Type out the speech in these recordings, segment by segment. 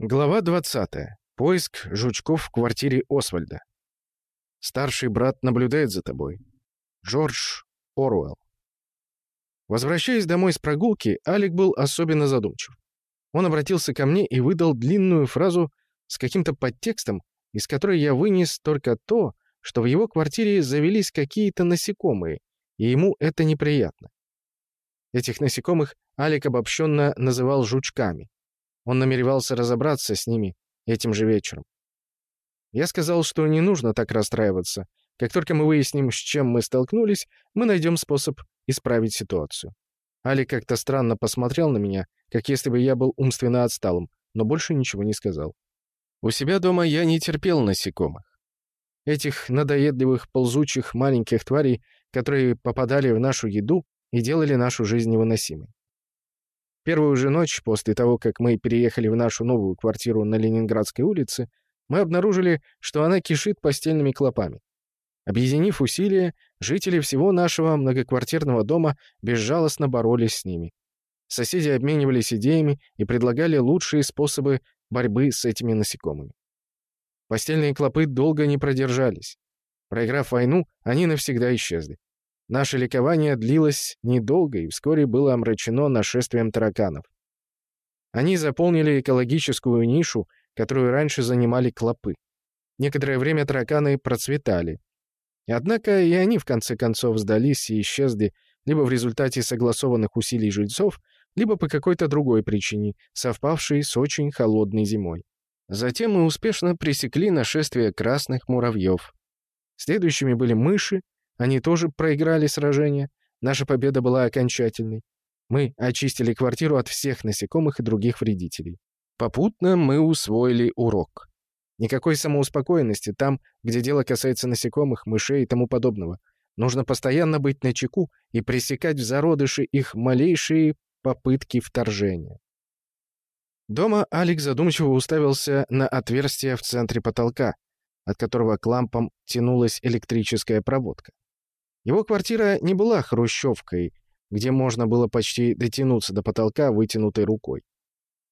Глава 20. Поиск жучков в квартире Освальда. Старший брат наблюдает за тобой. Джордж Оруэлл. Возвращаясь домой с прогулки, Алик был особенно задумчив. Он обратился ко мне и выдал длинную фразу с каким-то подтекстом, из которой я вынес только то, что в его квартире завелись какие-то насекомые, и ему это неприятно. Этих насекомых Алик обобщенно называл жучками. Он намеревался разобраться с ними этим же вечером. Я сказал, что не нужно так расстраиваться. Как только мы выясним, с чем мы столкнулись, мы найдем способ исправить ситуацию. Али как-то странно посмотрел на меня, как если бы я был умственно отсталым, но больше ничего не сказал. У себя дома я не терпел насекомых. Этих надоедливых, ползучих маленьких тварей, которые попадали в нашу еду и делали нашу жизнь невыносимой. Первую же ночь после того, как мы переехали в нашу новую квартиру на Ленинградской улице, мы обнаружили, что она кишит постельными клопами. Объединив усилия, жители всего нашего многоквартирного дома безжалостно боролись с ними. Соседи обменивались идеями и предлагали лучшие способы борьбы с этими насекомыми. Постельные клопы долго не продержались. Проиграв войну, они навсегда исчезли. Наше ликование длилось недолго и вскоре было омрачено нашествием тараканов. Они заполнили экологическую нишу, которую раньше занимали клопы. Некоторое время тараканы процветали. Однако и они в конце концов сдались и исчезли либо в результате согласованных усилий жильцов, либо по какой-то другой причине, совпавшей с очень холодной зимой. Затем мы успешно пресекли нашествие красных муравьев. Следующими были мыши, они тоже проиграли сражение. Наша победа была окончательной. Мы очистили квартиру от всех насекомых и других вредителей. Попутно мы усвоили урок. Никакой самоуспокоенности там, где дело касается насекомых, мышей и тому подобного. Нужно постоянно быть начеку и пресекать в зародыши их малейшие попытки вторжения. Дома Алекс задумчиво уставился на отверстие в центре потолка, от которого к лампам тянулась электрическая проводка. Его квартира не была хрущевкой, где можно было почти дотянуться до потолка вытянутой рукой.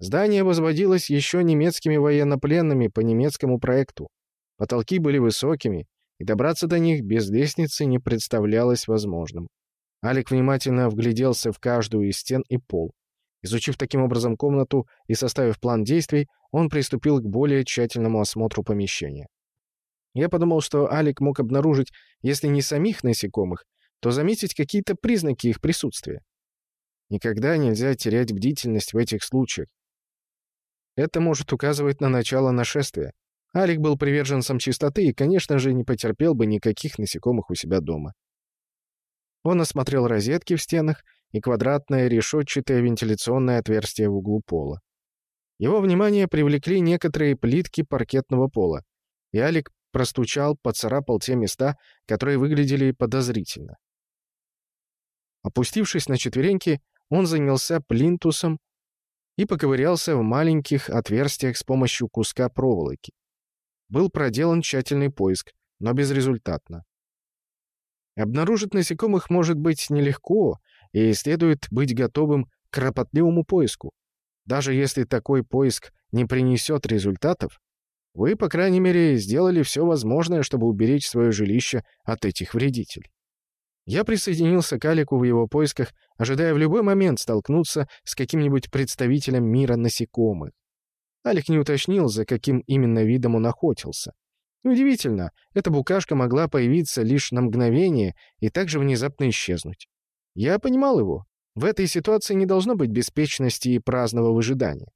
Здание возводилось еще немецкими военнопленными по немецкому проекту. Потолки были высокими, и добраться до них без лестницы не представлялось возможным. Алик внимательно вгляделся в каждую из стен и пол. Изучив таким образом комнату и составив план действий, он приступил к более тщательному осмотру помещения. Я подумал, что Алик мог обнаружить, если не самих насекомых, то заметить какие-то признаки их присутствия. Никогда нельзя терять бдительность в этих случаях. Это может указывать на начало нашествия. Алик был приверженцем чистоты и, конечно же, не потерпел бы никаких насекомых у себя дома. Он осмотрел розетки в стенах и квадратное решетчатое вентиляционное отверстие в углу пола. Его внимание привлекли некоторые плитки паркетного пола, и Алик простучал, поцарапал те места, которые выглядели подозрительно. Опустившись на четвереньки, он занялся плинтусом и поковырялся в маленьких отверстиях с помощью куска проволоки. Был проделан тщательный поиск, но безрезультатно. Обнаружить насекомых может быть нелегко, и следует быть готовым к кропотливому поиску. Даже если такой поиск не принесет результатов, вы, по крайней мере, сделали все возможное, чтобы уберечь свое жилище от этих вредителей. Я присоединился к Алику в его поисках, ожидая в любой момент столкнуться с каким-нибудь представителем мира насекомых. Алик не уточнил, за каким именно видом он охотился. Неудивительно, эта букашка могла появиться лишь на мгновение и также внезапно исчезнуть. Я понимал его. В этой ситуации не должно быть беспечности и праздного выжидания.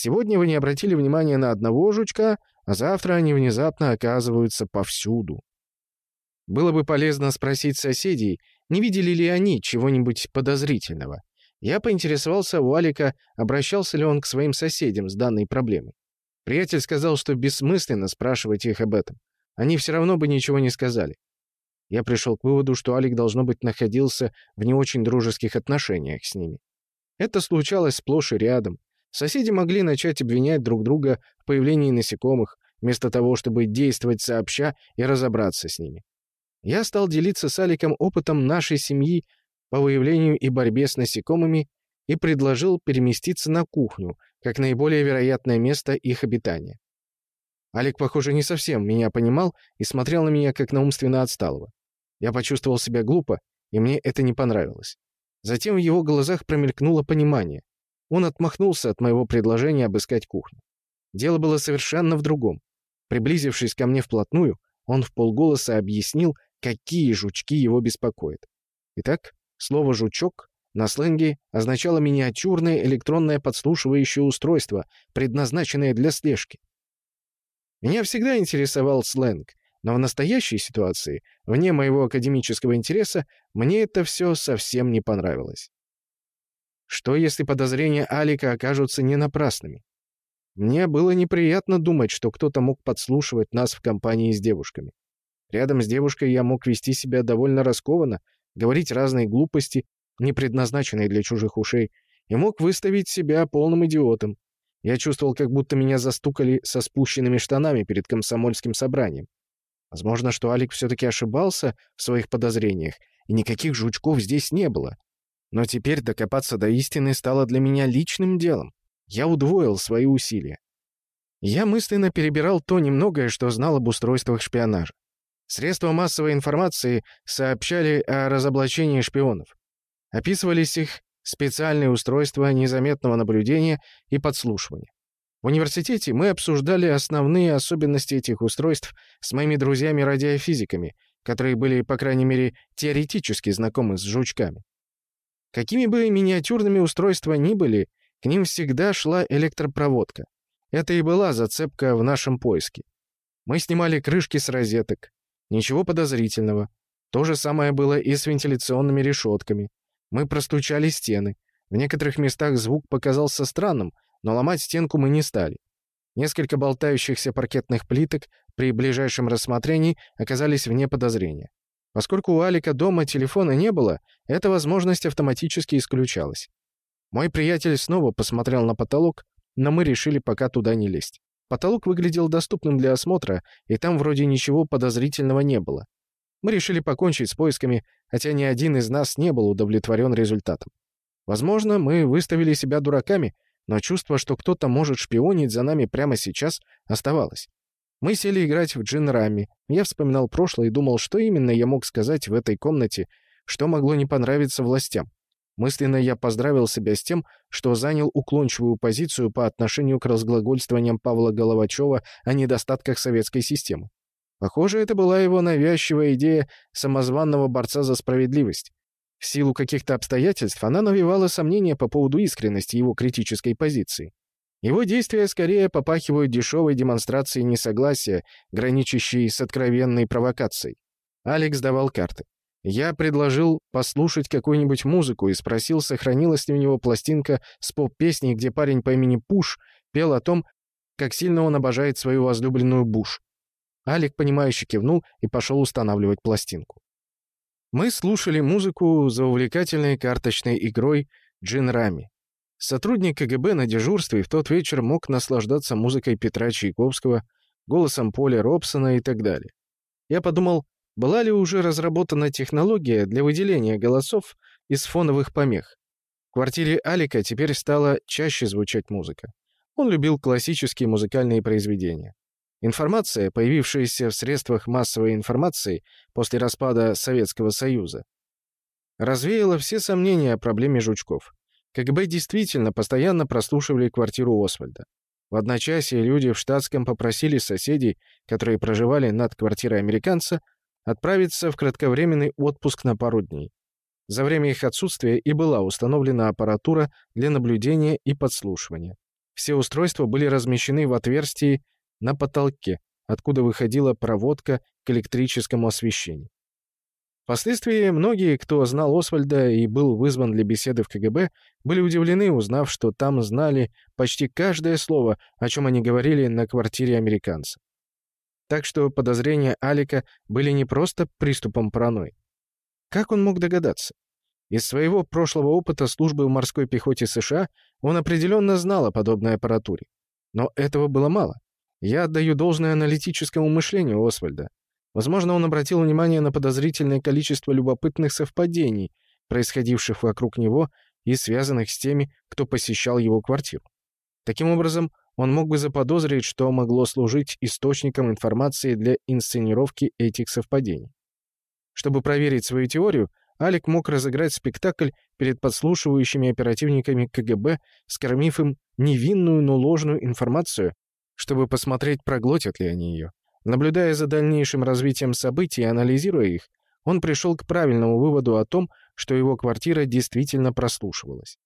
Сегодня вы не обратили внимания на одного жучка, а завтра они внезапно оказываются повсюду. Было бы полезно спросить соседей, не видели ли они чего-нибудь подозрительного. Я поинтересовался у Алика, обращался ли он к своим соседям с данной проблемой. Приятель сказал, что бессмысленно спрашивать их об этом. Они все равно бы ничего не сказали. Я пришел к выводу, что Алик, должно быть, находился в не очень дружеских отношениях с ними. Это случалось сплошь и рядом. Соседи могли начать обвинять друг друга в появлении насекомых, вместо того, чтобы действовать сообща и разобраться с ними. Я стал делиться с Аликом опытом нашей семьи по выявлению и борьбе с насекомыми и предложил переместиться на кухню, как наиболее вероятное место их обитания. Алик, похоже, не совсем меня понимал и смотрел на меня как на умственно отсталого. Я почувствовал себя глупо, и мне это не понравилось. Затем в его глазах промелькнуло понимание. Он отмахнулся от моего предложения обыскать кухню. Дело было совершенно в другом. Приблизившись ко мне вплотную, он в полголоса объяснил, какие жучки его беспокоят. Итак, слово «жучок» на сленге означало миниатюрное электронное подслушивающее устройство, предназначенное для слежки. Меня всегда интересовал сленг, но в настоящей ситуации, вне моего академического интереса, мне это все совсем не понравилось. Что, если подозрения Алика окажутся не напрасными? Мне было неприятно думать, что кто-то мог подслушивать нас в компании с девушками. Рядом с девушкой я мог вести себя довольно раскованно, говорить разные глупости, не предназначенные для чужих ушей, и мог выставить себя полным идиотом. Я чувствовал, как будто меня застукали со спущенными штанами перед комсомольским собранием. Возможно, что Алик все-таки ошибался в своих подозрениях, и никаких жучков здесь не было. Но теперь докопаться до истины стало для меня личным делом. Я удвоил свои усилия. Я мысленно перебирал то немногое, что знал об устройствах шпионажа. Средства массовой информации сообщали о разоблачении шпионов. Описывались их специальные устройства незаметного наблюдения и подслушивания. В университете мы обсуждали основные особенности этих устройств с моими друзьями-радиофизиками, которые были, по крайней мере, теоретически знакомы с жучками. Какими бы миниатюрными устройства ни были, к ним всегда шла электропроводка. Это и была зацепка в нашем поиске. Мы снимали крышки с розеток, Ничего подозрительного. То же самое было и с вентиляционными решетками. Мы простучали стены. В некоторых местах звук показался странным, но ломать стенку мы не стали. Несколько болтающихся паркетных плиток при ближайшем рассмотрении оказались вне подозрения. Поскольку у Алика дома телефона не было, эта возможность автоматически исключалась. Мой приятель снова посмотрел на потолок, но мы решили пока туда не лезть. Потолок выглядел доступным для осмотра, и там вроде ничего подозрительного не было. Мы решили покончить с поисками, хотя ни один из нас не был удовлетворен результатом. Возможно, мы выставили себя дураками, но чувство, что кто-то может шпионить за нами прямо сейчас, оставалось. Мы сели играть в джин-рами. Я вспоминал прошлое и думал, что именно я мог сказать в этой комнате, что могло не понравиться властям. Мысленно я поздравил себя с тем, что занял уклончивую позицию по отношению к разглагольствованиям Павла Головачева о недостатках советской системы. Похоже, это была его навязчивая идея самозванного борца за справедливость. В силу каких-то обстоятельств она навевала сомнения по поводу искренности его критической позиции. Его действия скорее попахивают дешевой демонстрацией несогласия, граничащей с откровенной провокацией. Алекс давал карты. Я предложил послушать какую-нибудь музыку и спросил, сохранилась ли у него пластинка с поп-песней, где парень по имени Пуш пел о том, как сильно он обожает свою возлюбленную Буш. Алик, понимающе кивнул и пошел устанавливать пластинку. Мы слушали музыку за увлекательной карточной игрой «Джин Рами». Сотрудник КГБ на дежурстве в тот вечер мог наслаждаться музыкой Петра Чайковского, голосом Поля Робсона и так далее. Я подумал, была ли уже разработана технология для выделения голосов из фоновых помех? В квартире Алика теперь стала чаще звучать музыка. Он любил классические музыкальные произведения. Информация, появившаяся в средствах массовой информации после распада Советского Союза, развеяла все сомнения о проблеме жучков. КГБ действительно постоянно прослушивали квартиру Освальда. В одночасье люди в штатском попросили соседей, которые проживали над квартирой американца, отправиться в кратковременный отпуск на пару дней. За время их отсутствия и была установлена аппаратура для наблюдения и подслушивания. Все устройства были размещены в отверстии на потолке, откуда выходила проводка к электрическому освещению. Впоследствии многие, кто знал Освальда и был вызван для беседы в КГБ, были удивлены, узнав, что там знали почти каждое слово, о чем они говорили на квартире американца. Так что подозрения Алика были не просто приступом паранойи. Как он мог догадаться? Из своего прошлого опыта службы в морской пехоте США он определенно знал о подобной аппаратуре. Но этого было мало. Я отдаю должное аналитическому мышлению Освальда. Возможно, он обратил внимание на подозрительное количество любопытных совпадений, происходивших вокруг него и связанных с теми, кто посещал его квартиру. Таким образом, он мог бы заподозрить, что могло служить источником информации для инсценировки этих совпадений. Чтобы проверить свою теорию, Алик мог разыграть спектакль перед подслушивающими оперативниками КГБ, скормив им невинную, но ложную информацию, чтобы посмотреть, проглотят ли они ее. Наблюдая за дальнейшим развитием событий и анализируя их, он пришел к правильному выводу о том, что его квартира действительно прослушивалась.